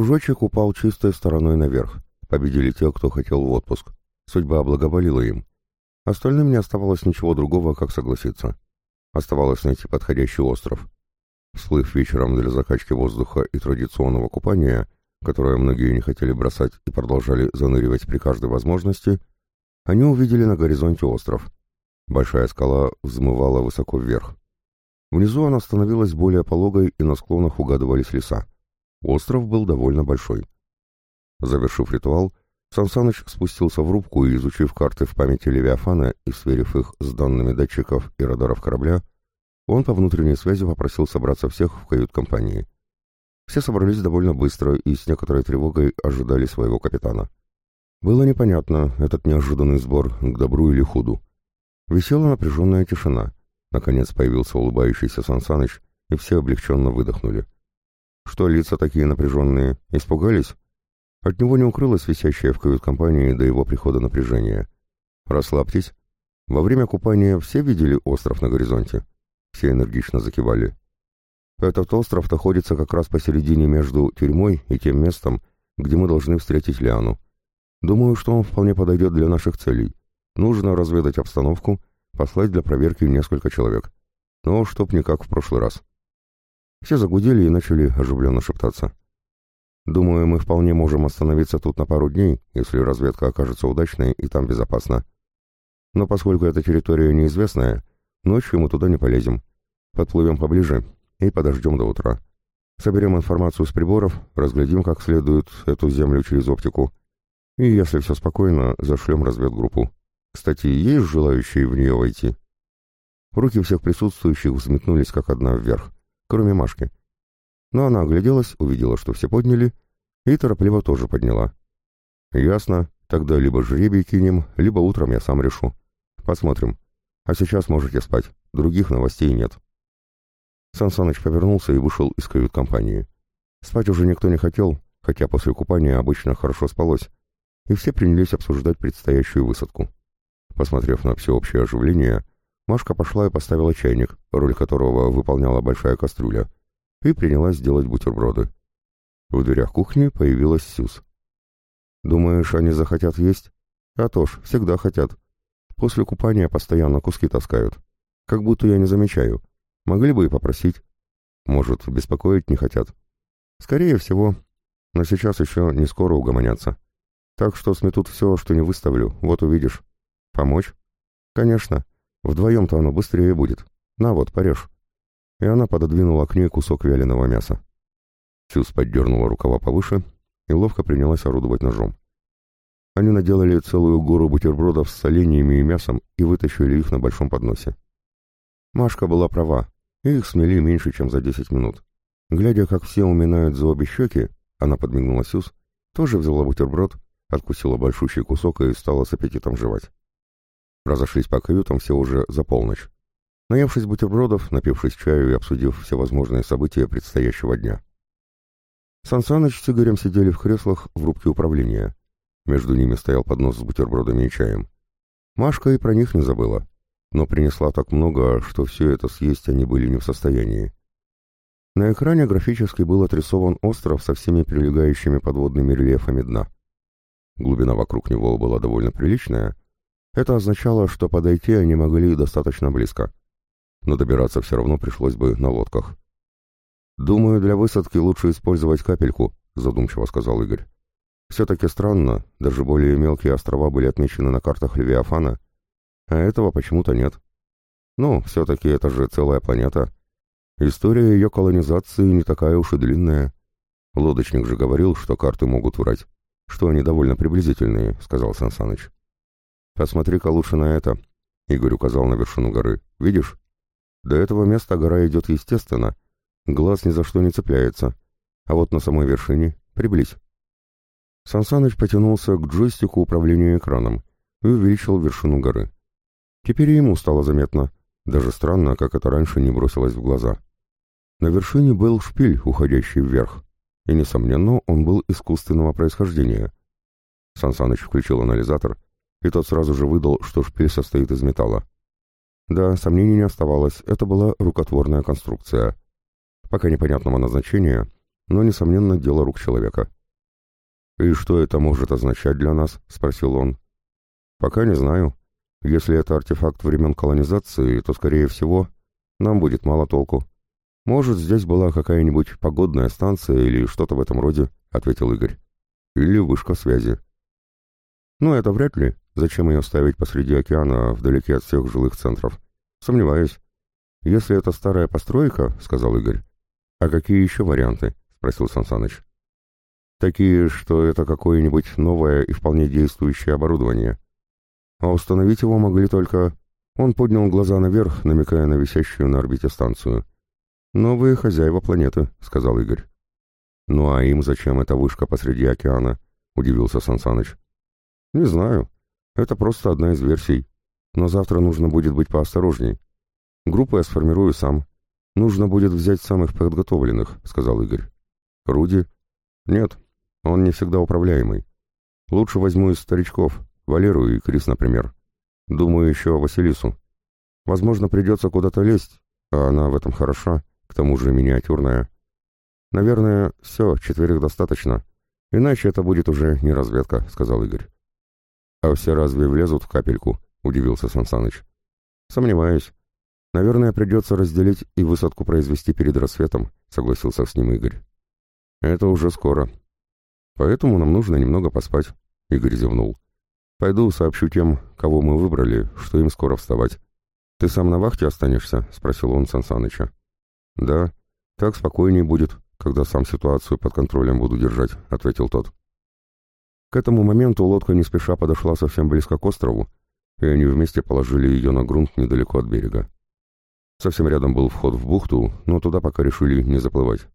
Кружочек упал чистой стороной наверх. Победили те, кто хотел в отпуск. Судьба благоволила им. Остальным не оставалось ничего другого, как согласиться. Оставалось найти подходящий остров. Всплыв вечером для закачки воздуха и традиционного купания, которое многие не хотели бросать и продолжали заныривать при каждой возможности, они увидели на горизонте остров. Большая скала взмывала высоко вверх. Внизу она становилась более пологой, и на склонах угадывались леса. Остров был довольно большой. Завершив ритуал, Сансаныч спустился в рубку и, изучив карты в памяти Левиафана и сверив их с данными датчиков и радаров корабля, он по внутренней связи попросил собраться всех в кают-компании. Все собрались довольно быстро и с некоторой тревогой ожидали своего капитана. Было непонятно, этот неожиданный сбор к добру или худу. Висела напряженная тишина. Наконец появился улыбающийся Сансаныч, и все облегченно выдохнули. Что лица такие напряженные? Испугались? От него не укрылось висящее в кают-компании до его прихода напряжение. «Расслабьтесь. Во время купания все видели остров на горизонте?» Все энергично закивали. «Этот остров находится как раз посередине между тюрьмой и тем местом, где мы должны встретить Лиану. Думаю, что он вполне подойдет для наших целей. Нужно разведать обстановку, послать для проверки несколько человек. Но чтоб не как в прошлый раз». Все загудели и начали оживленно шептаться. Думаю, мы вполне можем остановиться тут на пару дней, если разведка окажется удачной и там безопасно. Но поскольку эта территория неизвестная, ночью мы туда не полезем. Подплывем поближе и подождем до утра. Соберем информацию с приборов, разглядим как следует эту землю через оптику. И если все спокойно, зашлем разведгруппу. Кстати, есть желающие в нее войти? Руки всех присутствующих взметнулись как одна вверх, кроме Машки. Но она огляделась, увидела, что все подняли, и торопливо тоже подняла. «Ясно. Тогда либо жребий кинем, либо утром я сам решу. Посмотрим. А сейчас можете спать. Других новостей нет». Сан Саныч повернулся и вышел из кают-компании. Спать уже никто не хотел, хотя после купания обычно хорошо спалось, и все принялись обсуждать предстоящую высадку. Посмотрев на всеобщее оживление, Машка пошла и поставила чайник, роль которого выполняла большая кастрюля — и принялась делать бутерброды. В дверях кухни появилась Сюз. «Думаешь, они захотят есть?» «А то ж, всегда хотят. После купания постоянно куски таскают. Как будто я не замечаю. Могли бы и попросить. Может, беспокоить не хотят. Скорее всего. Но сейчас еще не скоро угомонятся. Так что сметут все, что не выставлю, вот увидишь. Помочь? Конечно. Вдвоем-то оно быстрее будет. На вот, порежь и она пододвинула к ней кусок вяленого мяса. Сюз поддернула рукава повыше и ловко принялась орудовать ножом. Они наделали целую гору бутербродов с соленьями и мясом и вытащили их на большом подносе. Машка была права, и их смели меньше, чем за десять минут. Глядя, как все уминают за обе щеки, она подмигнула Сюз, тоже взяла бутерброд, откусила большущий кусок и стала с аппетитом жевать. Разошлись по каютам все уже за полночь. Наевшись бутербродов, напившись чаю и обсудив все возможные события предстоящего дня. Сан Саныч с Игорем сидели в креслах в рубке управления. Между ними стоял поднос с бутербродами и чаем. Машка и про них не забыла, но принесла так много, что все это съесть они были не в состоянии. На экране графически был отрисован остров со всеми прилегающими подводными рельефами дна. Глубина вокруг него была довольно приличная. Это означало, что подойти они могли достаточно близко но добираться все равно пришлось бы на лодках. «Думаю, для высадки лучше использовать капельку», — задумчиво сказал Игорь. «Все-таки странно, даже более мелкие острова были отмечены на картах Левиафана, а этого почему-то нет. Ну, все-таки это же целая планета. История ее колонизации не такая уж и длинная. Лодочник же говорил, что карты могут врать, что они довольно приблизительные», — сказал Сансаныч. «Посмотри-ка лучше на это», — Игорь указал на вершину горы. «Видишь?» До этого места гора идет естественно, глаз ни за что не цепляется, а вот на самой вершине приблизь. Сансаныч потянулся к джойстику управления экраном и увеличил вершину горы. Теперь ему стало заметно, даже странно, как это раньше не бросилось в глаза. На вершине был шпиль, уходящий вверх, и, несомненно, он был искусственного происхождения. Сансаныч включил анализатор, и тот сразу же выдал, что шпиль состоит из металла. Да, сомнений не оставалось, это была рукотворная конструкция. Пока непонятного назначения, но, несомненно, дело рук человека. «И что это может означать для нас?» — спросил он. «Пока не знаю. Если это артефакт времен колонизации, то, скорее всего, нам будет мало толку. Может, здесь была какая-нибудь погодная станция или что-то в этом роде», — ответил Игорь. «Или вышка связи». «Ну, это вряд ли. Зачем ее ставить посреди океана, вдалеке от всех жилых центров? Сомневаюсь. Если это старая постройка, — сказал Игорь. А какие еще варианты? — спросил Сансаныч. Такие, что это какое-нибудь новое и вполне действующее оборудование. А установить его могли только... Он поднял глаза наверх, намекая на висящую на орбите станцию. «Новые хозяева планеты», — сказал Игорь. «Ну а им зачем эта вышка посреди океана?» — удивился Сансаныч. «Не знаю. Это просто одна из версий. Но завтра нужно будет быть поосторожней. Группу я сформирую сам. Нужно будет взять самых подготовленных, сказал Игорь. Руди? Нет, он не всегда управляемый. Лучше возьму из старичков, Валеру и Крис, например. Думаю еще Василису. Возможно, придется куда-то лезть, а она в этом хороша, к тому же миниатюрная. Наверное, все, четверых достаточно. Иначе это будет уже не разведка, сказал Игорь. «А все разве влезут в капельку?» — удивился Сансаныч. «Сомневаюсь. Наверное, придется разделить и высадку произвести перед рассветом», — согласился с ним Игорь. «Это уже скоро. Поэтому нам нужно немного поспать», — Игорь зевнул. «Пойду сообщу тем, кого мы выбрали, что им скоро вставать. Ты сам на вахте останешься?» — спросил он Сансаныча. «Да, так спокойнее будет, когда сам ситуацию под контролем буду держать», — ответил тот. К этому моменту лодка не спеша подошла совсем близко к острову, и они вместе положили ее на грунт недалеко от берега. Совсем рядом был вход в бухту, но туда пока решили не заплывать.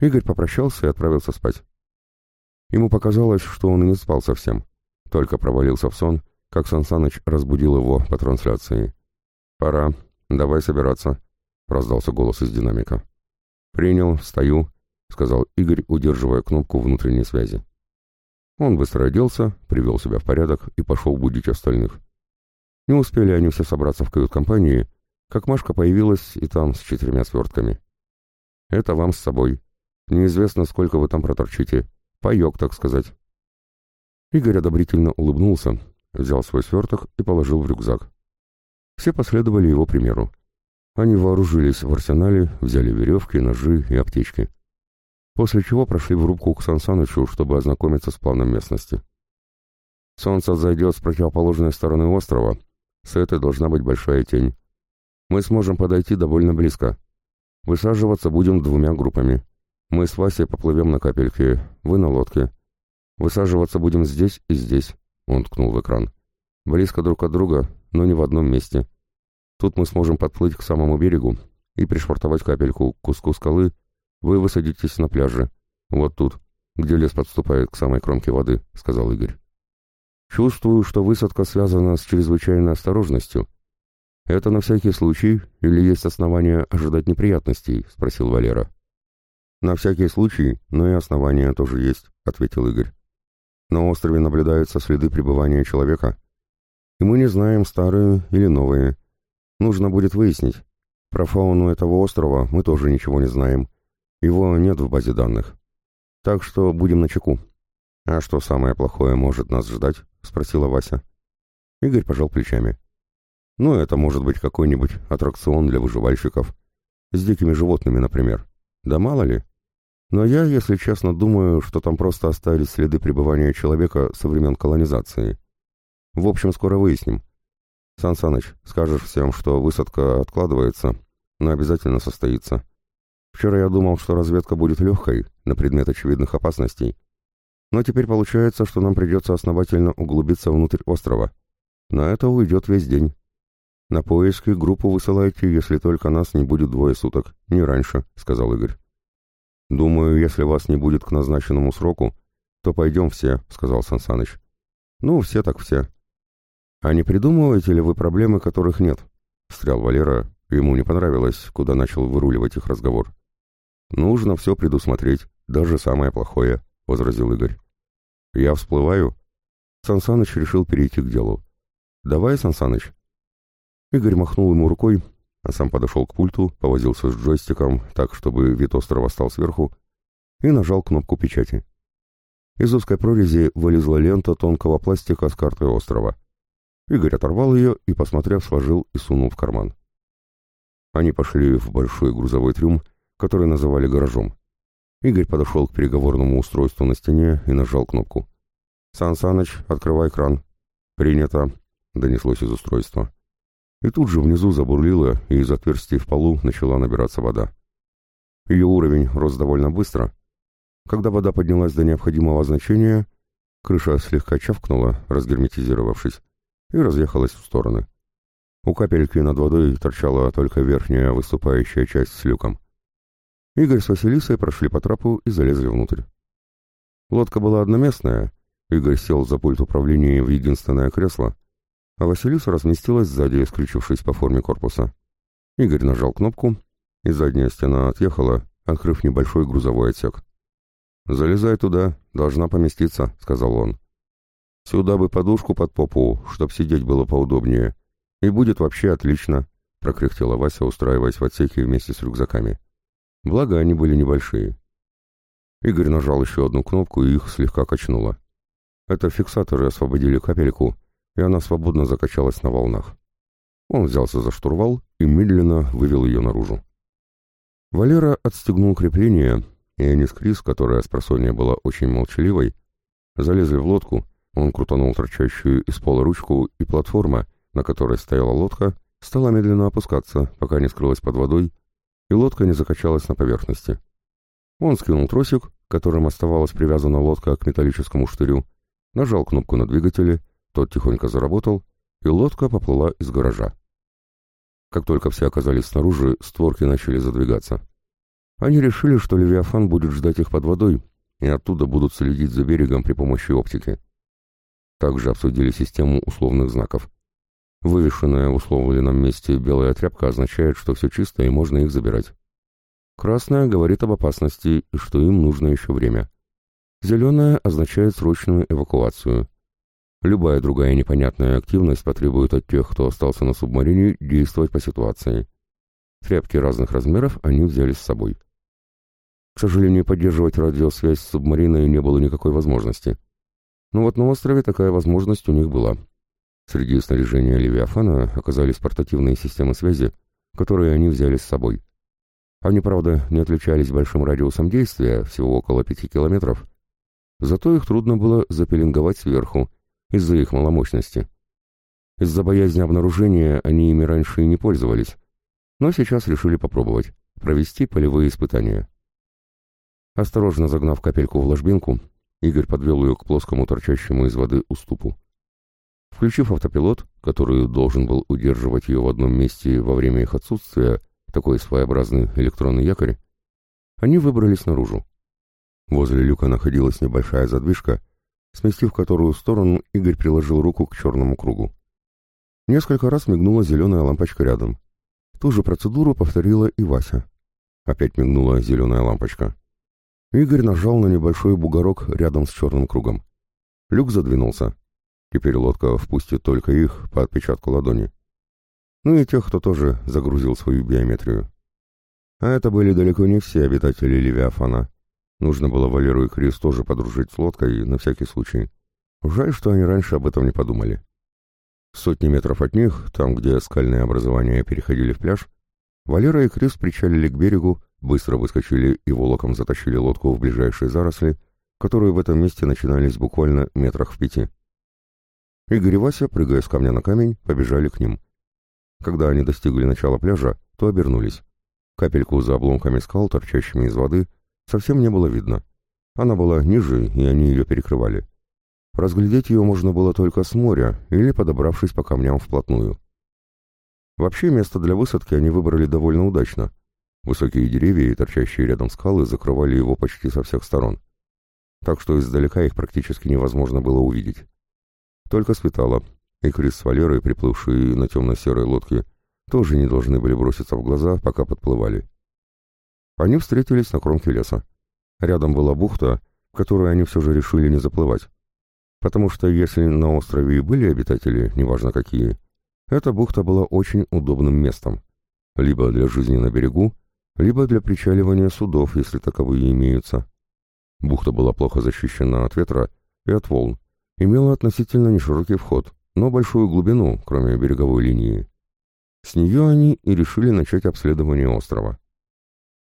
Игорь попрощался и отправился спать. Ему показалось, что он не спал совсем, только провалился в сон, как Сансаныч разбудил его по трансляции. «Пора, давай собираться», — раздался голос из динамика. «Принял, встаю», — сказал Игорь, удерживая кнопку внутренней связи. Он быстро оделся, привел себя в порядок и пошел будить остальных. Не успели они все собраться в кают-компании, как Машка появилась и там с четырьмя свертками. «Это вам с собой. Неизвестно, сколько вы там проторчите. Паек, так сказать». Игорь одобрительно улыбнулся, взял свой сверток и положил в рюкзак. Все последовали его примеру. Они вооружились в арсенале, взяли веревки, ножи и аптечки после чего прошли в рубку к Сансанычу, чтобы ознакомиться с планом местности. Солнце зайдет с противоположной стороны острова, с этой должна быть большая тень. Мы сможем подойти довольно близко. Высаживаться будем двумя группами. Мы с Васей поплывем на капельке, вы на лодке. Высаживаться будем здесь и здесь, он ткнул в экран. Близко друг от друга, но не в одном месте. Тут мы сможем подплыть к самому берегу и пришвартовать капельку к куску скалы, вы высадитесь на пляже. Вот тут, где лес подступает к самой кромке воды», — сказал Игорь. «Чувствую, что высадка связана с чрезвычайной осторожностью. Это на всякий случай или есть основания ожидать неприятностей?» — спросил Валера. «На всякий случай, но и основания тоже есть», — ответил Игорь. «На острове наблюдаются следы пребывания человека. И мы не знаем, старые или новые. Нужно будет выяснить. Про фауну этого острова мы тоже ничего не знаем, его нет в базе данных. Так что будем на чеку. А что самое плохое может нас ждать? Спросила Вася. Игорь пожал плечами. Ну, это может быть какой-нибудь аттракцион для выживальщиков. С дикими животными, например. Да мало ли. Но я, если честно, думаю, что там просто остались следы пребывания человека со времен колонизации. В общем, скоро выясним. Сан Саныч, скажешь всем, что высадка откладывается, но обязательно состоится. Вчера я думал, что разведка будет легкой, на предмет очевидных опасностей. Но теперь получается, что нам придется основательно углубиться внутрь острова. На это уйдет весь день. На поиски группу высылайте, если только нас не будет двое суток, не раньше, — сказал Игорь. Думаю, если вас не будет к назначенному сроку, то пойдем все, — сказал Сансаныч. Ну, все так все. А не придумываете ли вы проблемы, которых нет? — встрял Валера, ему не понравилось, куда начал выруливать их разговор. «Нужно все предусмотреть, даже самое плохое», — возразил Игорь. «Я всплываю?» Сансаныч решил перейти к делу. «Давай, Сансаныч». Игорь махнул ему рукой, а сам подошел к пульту, повозился с джойстиком так, чтобы вид острова стал сверху, и нажал кнопку печати. Из узкой прорези вылезла лента тонкого пластика с картой острова. Игорь оторвал ее и, посмотрев, сложил и сунул в карман. Они пошли в большой грузовой трюм, который называли гаражом. Игорь подошел к переговорному устройству на стене и нажал кнопку. «Сан Саныч, открывай кран». «Принято», — донеслось из устройства. И тут же внизу забурлило, и из отверстий в полу начала набираться вода. Ее уровень рос довольно быстро. Когда вода поднялась до необходимого значения, крыша слегка чавкнула, разгерметизировавшись, и разъехалась в стороны. У капельки над водой торчала только верхняя выступающая часть с люком. Игорь с Василисой прошли по трапу и залезли внутрь. Лодка была одноместная. Игорь сел за пульт управления в единственное кресло, а Василиса разместилась сзади, скрючившись по форме корпуса. Игорь нажал кнопку, и задняя стена отъехала, открыв небольшой грузовой отсек. «Залезай туда, должна поместиться», — сказал он. «Сюда бы подушку под попу, чтоб сидеть было поудобнее», «И будет вообще отлично», — прокряхтела Вася, устраиваясь в отсеке вместе с рюкзаками. Благо, они были небольшие. Игорь нажал еще одну кнопку, и их слегка качнуло. Это фиксаторы освободили капельку, и она свободно закачалась на волнах. Он взялся за штурвал и медленно вывел ее наружу. Валера отстегнул крепление, и они с Крис, которая с просонья была очень молчаливой, залезли в лодку, он крутанул торчащую из пола ручку, и платформа, на которой стояла лодка, стала медленно опускаться, пока не скрылась под водой, и лодка не закачалась на поверхности. Он скинул тросик, которым оставалась привязана лодка к металлическому штырю, нажал кнопку на двигателе, тот тихонько заработал, и лодка поплыла из гаража. Как только все оказались снаружи, створки начали задвигаться. Они решили, что Левиафан будет ждать их под водой, и оттуда будут следить за берегом при помощи оптики. Также обсудили систему условных знаков. Вывешенная в условленном месте белая тряпка означает, что все чисто и можно их забирать. Красная говорит об опасности и что им нужно еще время. Зеленая означает срочную эвакуацию. Любая другая непонятная активность потребует от тех, кто остался на субмарине, действовать по ситуации. Тряпки разных размеров они взяли с собой. К сожалению, поддерживать радиосвязь с субмариной не было никакой возможности. Но вот на острове такая возможность у них была. Среди снаряжения Левиафана оказались портативные системы связи, которые они взяли с собой. Они, правда, не отличались большим радиусом действия, всего около пяти километров, зато их трудно было запеленговать сверху, из-за их маломощности. Из-за боязни обнаружения они ими раньше и не пользовались, но сейчас решили попробовать, провести полевые испытания. Осторожно загнав капельку в ложбинку, Игорь подвел ее к плоскому торчащему из воды уступу. Включив автопилот, который должен был удерживать ее в одном месте во время их отсутствия, такой своеобразный электронный якорь, они выбрались наружу. Возле люка находилась небольшая задвижка, сместив которую сторону, Игорь приложил руку к черному кругу. Несколько раз мигнула зеленая лампочка рядом. Ту же процедуру повторила и Вася. Опять мигнула зеленая лампочка. Игорь нажал на небольшой бугорок рядом с черным кругом. Люк задвинулся. Теперь лодка впустит только их по отпечатку ладони. Ну и тех, кто тоже загрузил свою биометрию. А это были далеко не все обитатели Левиафана. Нужно было Валеру и Крис тоже подружить с лодкой на всякий случай. Жаль, что они раньше об этом не подумали. Сотни метров от них, там, где скальные образования переходили в пляж, Валера и Крис причалили к берегу, быстро выскочили и волоком затащили лодку в ближайшие заросли, которые в этом месте начинались буквально метрах в пяти. Игорь и Вася, прыгая с камня на камень, побежали к ним. Когда они достигли начала пляжа, то обернулись. Капельку за обломками скал, торчащими из воды, совсем не было видно. Она была ниже, и они ее перекрывали. Разглядеть ее можно было только с моря или подобравшись по камням вплотную. Вообще, место для высадки они выбрали довольно удачно. Высокие деревья и торчащие рядом скалы закрывали его почти со всех сторон. Так что издалека их практически невозможно было увидеть. Только светало, и Крис с Валерой, приплывшие на темно-серой лодке, тоже не должны были броситься в глаза, пока подплывали. Они встретились на кромке леса. Рядом была бухта, в которую они все же решили не заплывать. Потому что если на острове и были обитатели, неважно какие, эта бухта была очень удобным местом. Либо для жизни на берегу, либо для причаливания судов, если таковые имеются. Бухта была плохо защищена от ветра и от волн, имела относительно неширокий вход, но большую глубину, кроме береговой линии. С нее они и решили начать обследование острова.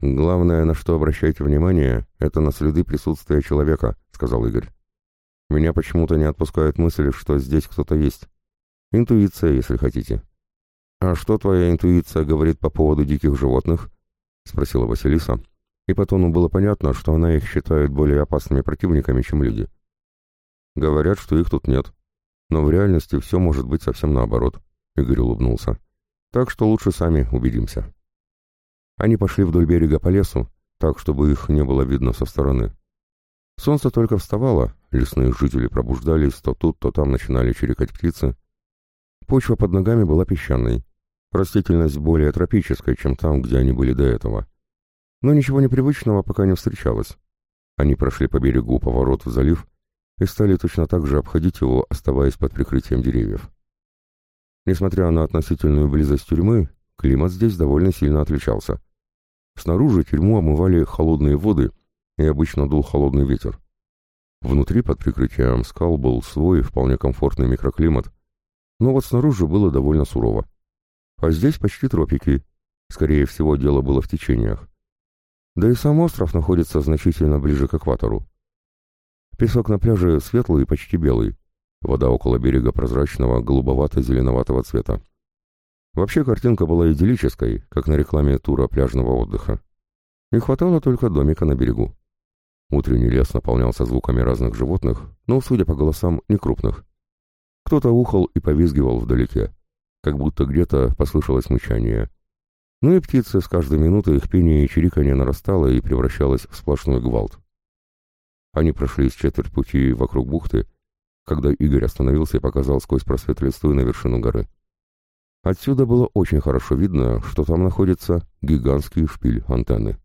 «Главное, на что обращайте внимание, это на следы присутствия человека», — сказал Игорь. «Меня почему-то не отпускает мысль, что здесь кто-то есть. Интуиция, если хотите». «А что твоя интуиция говорит по поводу диких животных?» — спросила Василиса, и по тону было понятно, что она их считает более опасными противниками, чем люди. «Говорят, что их тут нет. Но в реальности все может быть совсем наоборот», — Игорь улыбнулся. «Так что лучше сами убедимся». Они пошли вдоль берега по лесу, так, чтобы их не было видно со стороны. Солнце только вставало, лесные жители пробуждались, то тут, то там начинали чирикать птицы. Почва под ногами была песчаной, растительность более тропической, чем там, где они были до этого. Но ничего непривычного пока не встречалось. Они прошли по берегу поворот в залив и стали точно так же обходить его, оставаясь под прикрытием деревьев. Несмотря на относительную близость тюрьмы, климат здесь довольно сильно отличался. Снаружи тюрьму омывали холодные воды, и обычно дул холодный ветер. Внутри, под прикрытием скал, был свой вполне комфортный микроклимат, но вот снаружи было довольно сурово. А здесь почти тропики. Скорее всего, дело было в течениях. Да и сам остров находится значительно ближе к экватору. Песок на пляже светлый и почти белый. Вода около берега прозрачного, голубовато-зеленоватого цвета. Вообще картинка была идиллической, как на рекламе тура пляжного отдыха. Не хватало только домика на берегу. Утренний лес наполнялся звуками разных животных, но, судя по голосам, не крупных. Кто-то ухал и повизгивал вдалеке, как будто где-то послышалось мычание. Ну и птицы, с каждой минутой их пение и чириканье нарастало и превращалось в сплошной гвалт. Они прошли с четверть пути вокруг бухты, когда Игорь остановился и показал сквозь просвет листвы на вершину горы. Отсюда было очень хорошо видно, что там находится гигантский шпиль антенны.